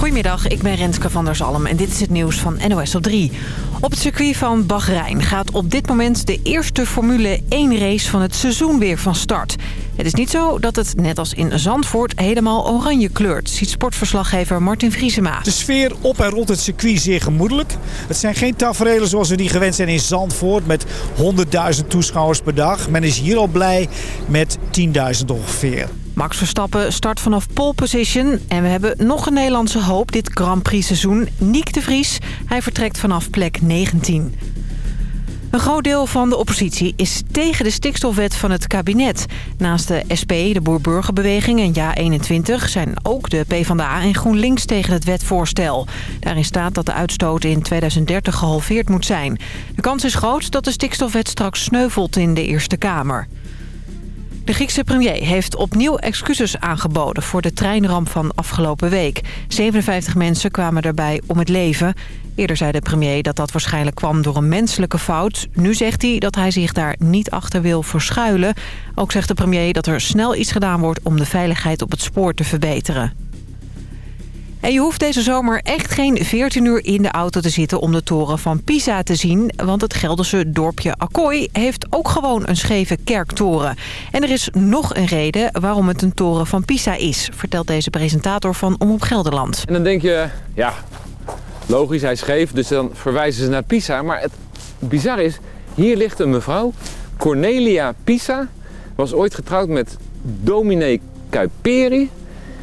Goedemiddag, ik ben Renske van der Zalm en dit is het nieuws van NOS op 3. Op het circuit van Bahrein gaat op dit moment de eerste Formule 1 race van het seizoen weer van start. Het is niet zo dat het, net als in Zandvoort, helemaal oranje kleurt, ziet sportverslaggever Martin Vriesema. De sfeer op en rond het circuit zeer gemoedelijk. Het zijn geen tafereelen zoals we die gewend zijn in Zandvoort met 100.000 toeschouwers per dag. Men is hier al blij met 10.000 ongeveer. Max Verstappen start vanaf pole position. En we hebben nog een Nederlandse hoop dit Grand Prix seizoen. Niek de Vries. Hij vertrekt vanaf plek 19. Een groot deel van de oppositie is tegen de stikstofwet van het kabinet. Naast de SP, de Boer-Burgerbeweging en JA21... zijn ook de PvdA en GroenLinks tegen het wetvoorstel. Daarin staat dat de uitstoot in 2030 gehalveerd moet zijn. De kans is groot dat de stikstofwet straks sneuvelt in de Eerste Kamer. De Griekse premier heeft opnieuw excuses aangeboden voor de treinramp van afgelopen week. 57 mensen kwamen daarbij om het leven. Eerder zei de premier dat dat waarschijnlijk kwam door een menselijke fout. Nu zegt hij dat hij zich daar niet achter wil verschuilen. Ook zegt de premier dat er snel iets gedaan wordt om de veiligheid op het spoor te verbeteren. En je hoeft deze zomer echt geen 14 uur in de auto te zitten om de toren van Pisa te zien. Want het Gelderse dorpje Akkooi heeft ook gewoon een scheve kerktoren. En er is nog een reden waarom het een toren van Pisa is, vertelt deze presentator van Omroep Gelderland. En dan denk je, ja, logisch, hij is scheef, dus dan verwijzen ze naar Pisa. Maar het bizar is, hier ligt een mevrouw, Cornelia Pisa, was ooit getrouwd met dominee Kuiperi.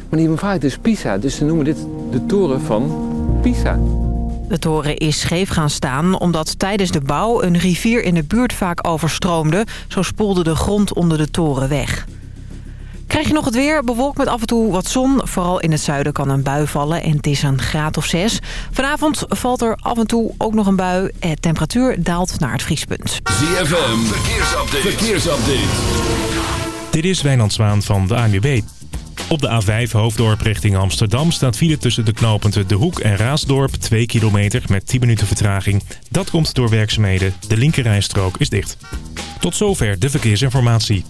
Maar die mevrouw is Pisa, dus ze noemen dit de toren van Pisa. De toren is scheef gaan staan omdat tijdens de bouw een rivier in de buurt vaak overstroomde. Zo spoelde de grond onder de toren weg. Krijg je nog het weer, bewolkt met af en toe wat zon. Vooral in het zuiden kan een bui vallen en het is een graad of zes. Vanavond valt er af en toe ook nog een bui. De temperatuur daalt naar het vriespunt. ZFM, verkeersupdate. verkeersupdate. Dit is Wijnand Zwaan van de ANWB. Op de A5 Hoofddorp richting Amsterdam staat file tussen de knooppunten De Hoek en Raasdorp 2 kilometer met 10 minuten vertraging. Dat komt door werkzaamheden. De linkerrijstrook is dicht. Tot zover de verkeersinformatie.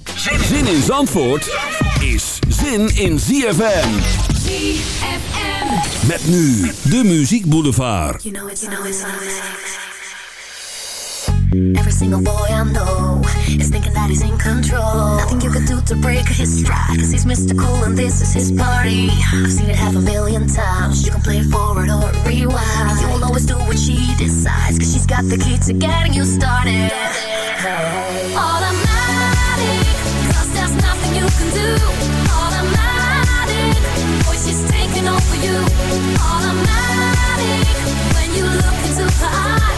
Zin in Zandvoort is zin in ZFM. ZFM. Met nu de Muziek Boulevard. You know it's, you know it's Every single boy I know is thinking that he's in control. Nothing you can do to break his stride, cause he's Mr. Cool and this is his party. I've seen it half a million times. You can play forward or rewind. You'll always do what she decides, cause she's got the key to getting you started. Automatic, cause there's nothing you can do. Automatic, boy, she's taking over you. Automatic, when you look into her eyes.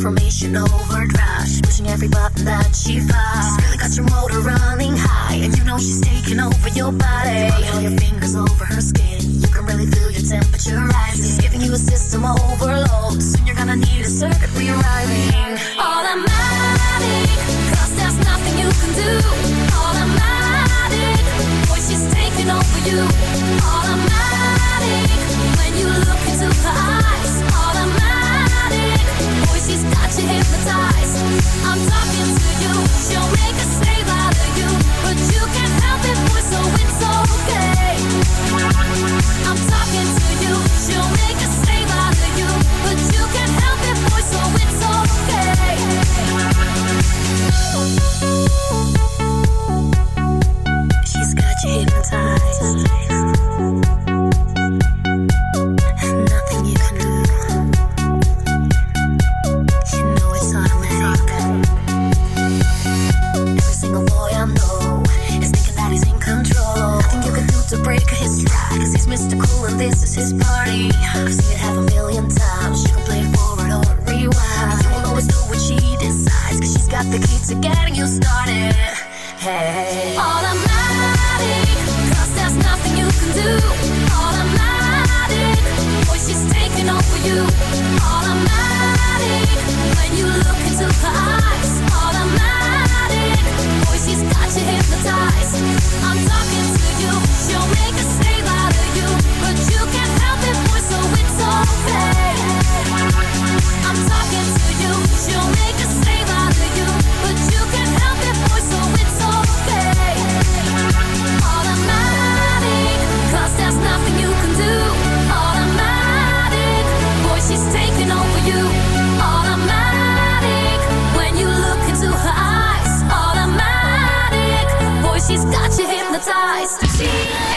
Information overdrive. Pushing every button that she finds. Really got your motor running high, and you know she's taking over your body. All your fingers over her skin. You can really feel your temperature rising. She's giving you a system overload. Soon you're gonna need a circuit rewriting. Automatic, cause there's nothing you can do. eyes. She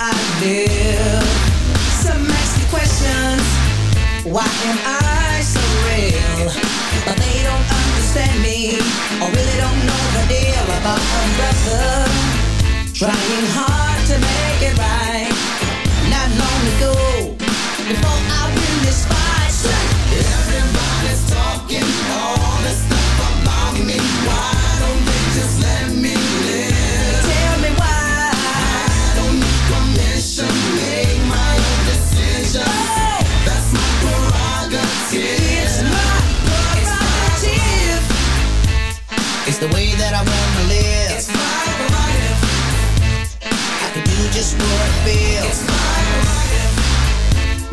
I live. Some ask questions. Why am I so real? But they don't understand me. Or really don't know the deal about a brother. Trying hard to make it right. Not long ago, before I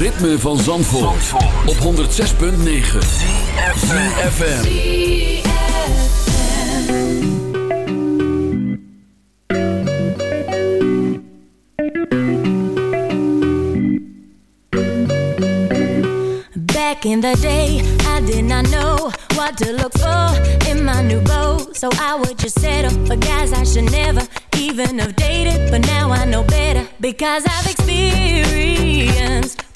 ritme van Zandvoort, Zandvoort. op 106.9 CFFM Back in the day, I did not know what to look for in my new beau. So I would just settle for guys I should never even have dated. But now I know better because I've experienced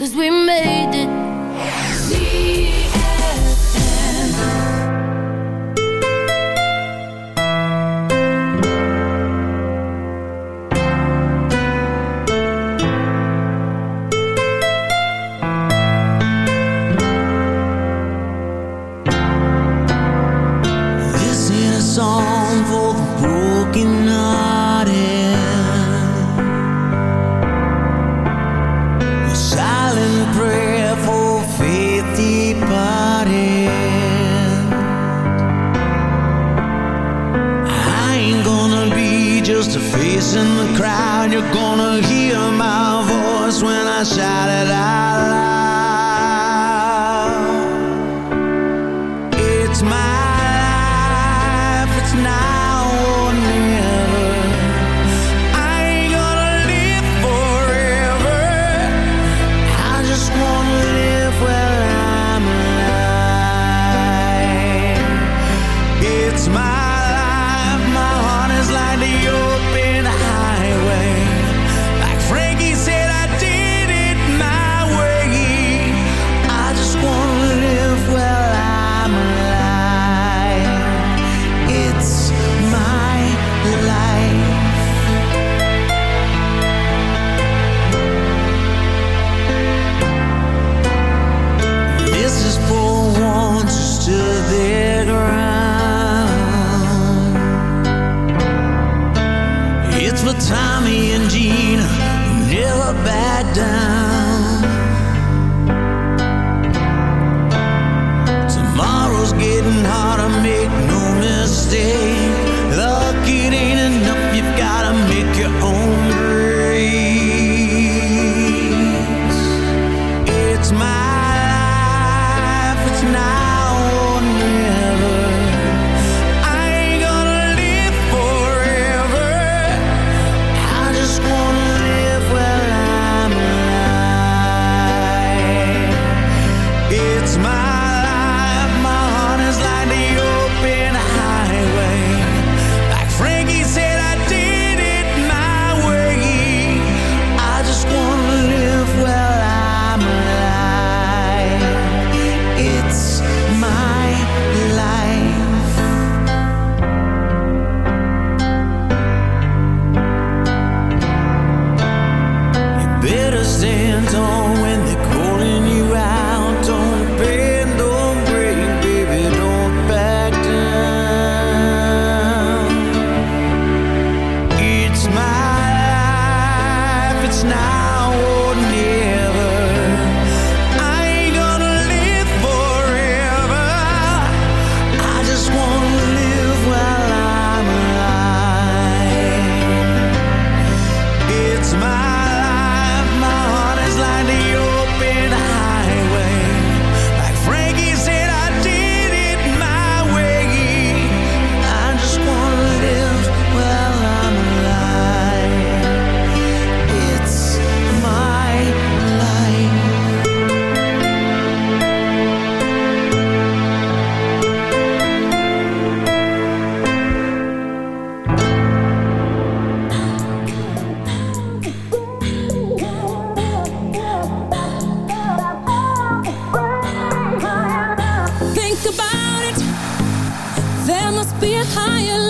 Cause we made it. Be a higher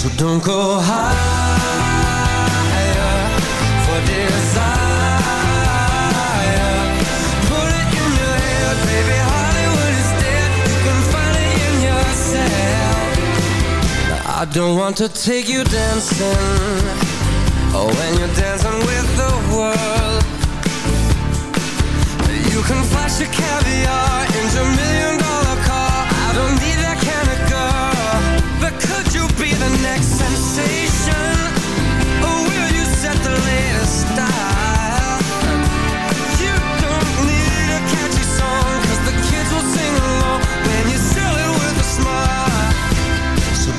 So don't go higher for desire. Put it in your head, baby. Hollywood is dead. You can find it in yourself. I don't want to take you dancing. Oh, when you're dancing with the world. You can flash your caviar into a million dollar car. I don't need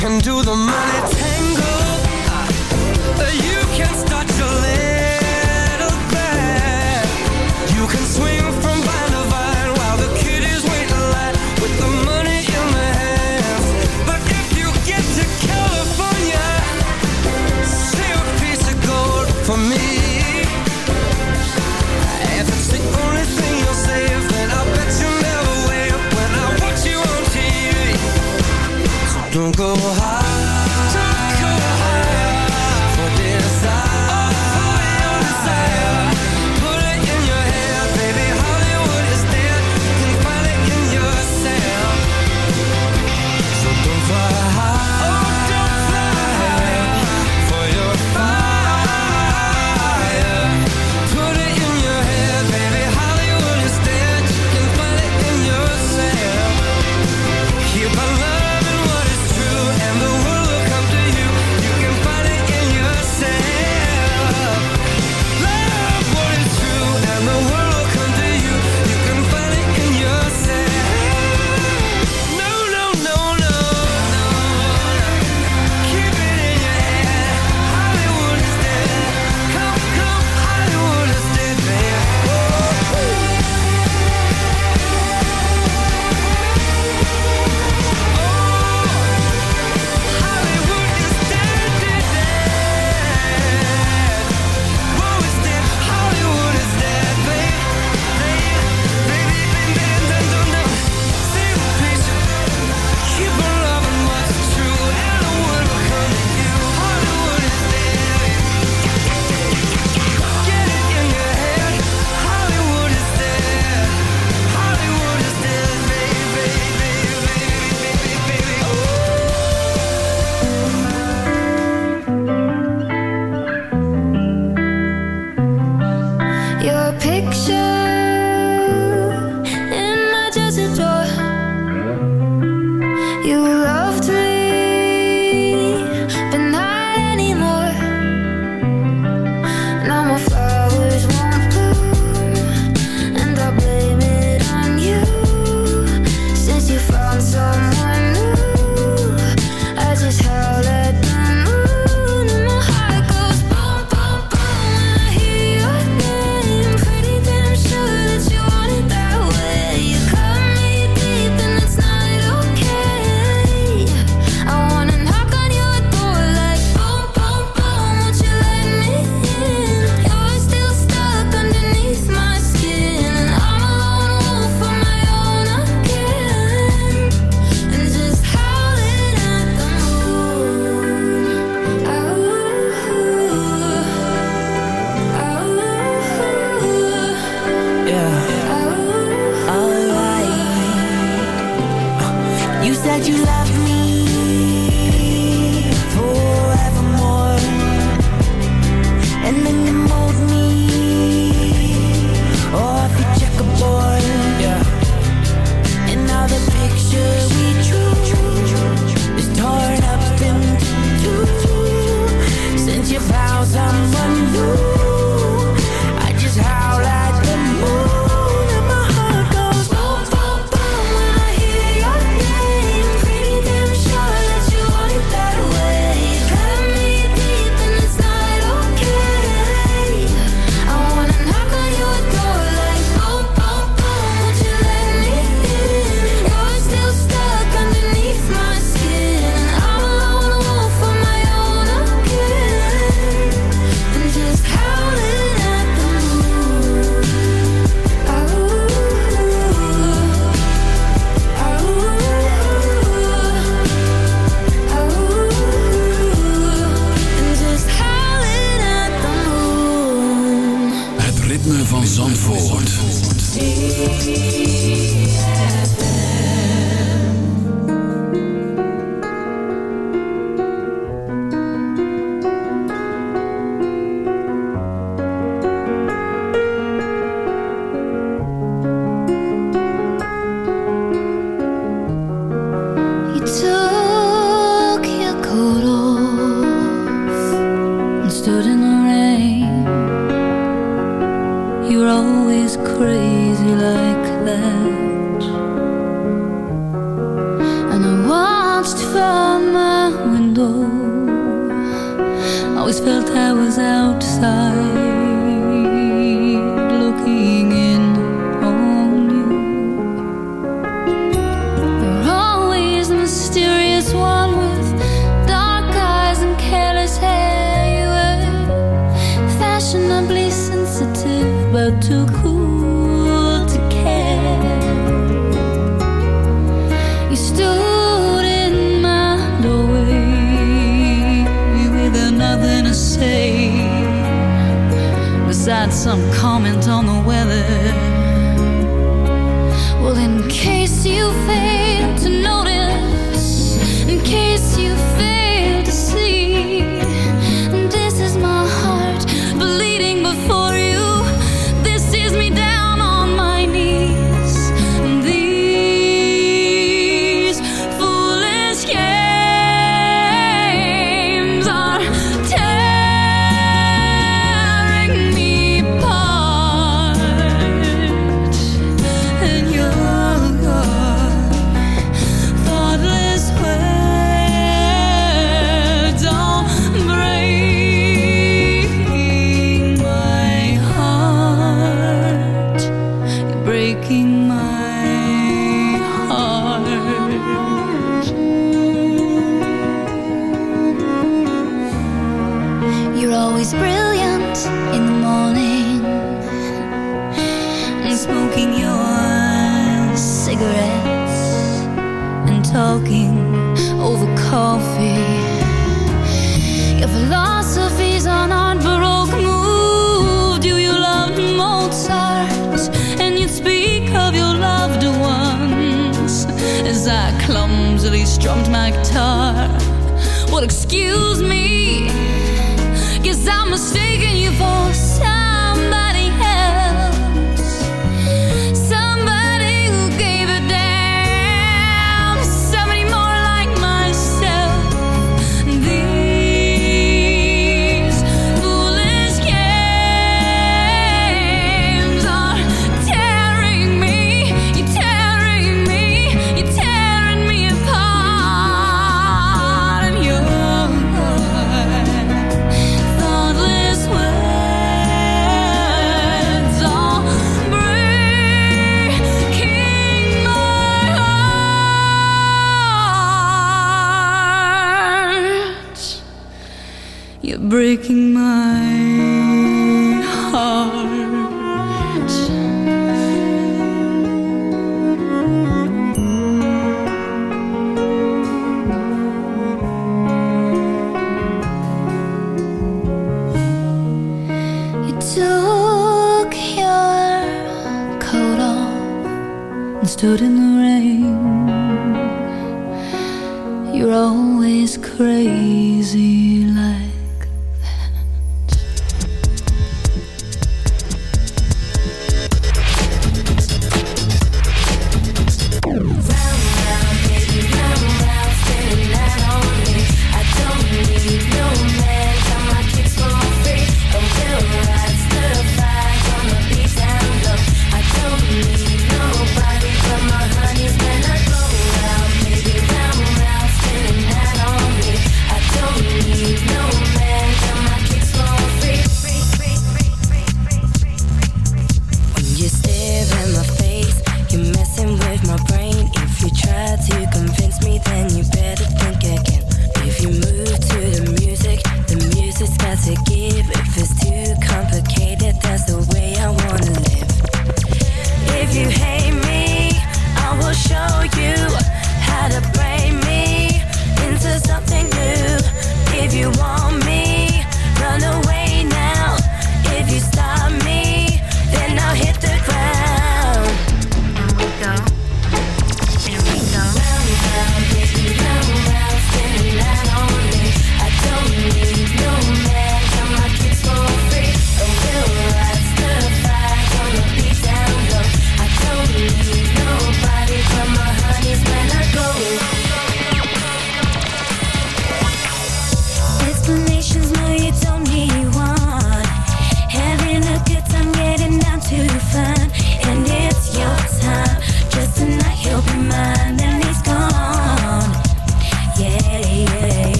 Can do the money tango. You can start your little case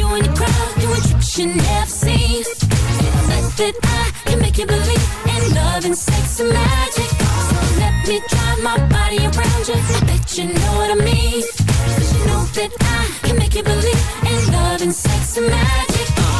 you and your crowd doing tricks you never seen. Bet that I can make you believe in love and sex and magic. So let me drive my body around you. I bet you know what I mean. 'Cause you know that I can make you believe in love and sex and magic.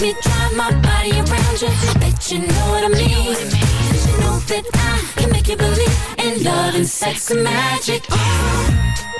Let me drive my body around you. I bet you know what I mean. Cause you know that I can make you believe in love and sex and magic. floor.